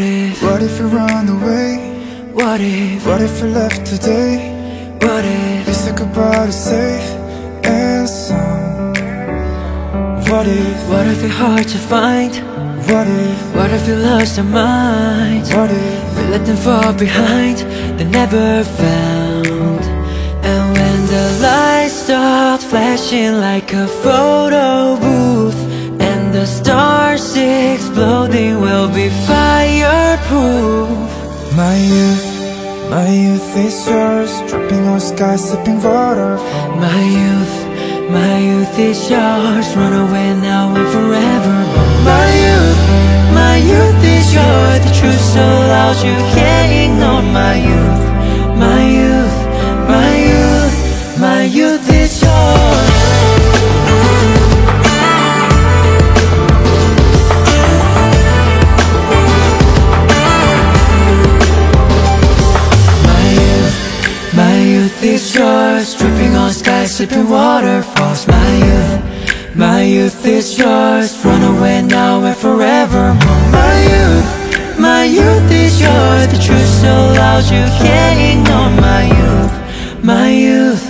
if? You run away? What if, What if you left today? what if? You said goodbye to safe and sound. What if, What if it's hard to find? what if, What if you lost your mind? what if? We let them fall behind, they never found. And when the lights start flashing like a photo booth And the stars exploding will be fireproof My youth, my youth is yours Dripping on skies, sipping water. My youth, my youth is yours Run away now and forevermore My youth, my youth is yours. The truth so loud you can't ignore My stars dripping on skies, slipping waterfalls My youth, my youth is yours. Run away now and forevermore. My youth, my youth is yours. The truth so loud you. Can't ignore My youth, my youth.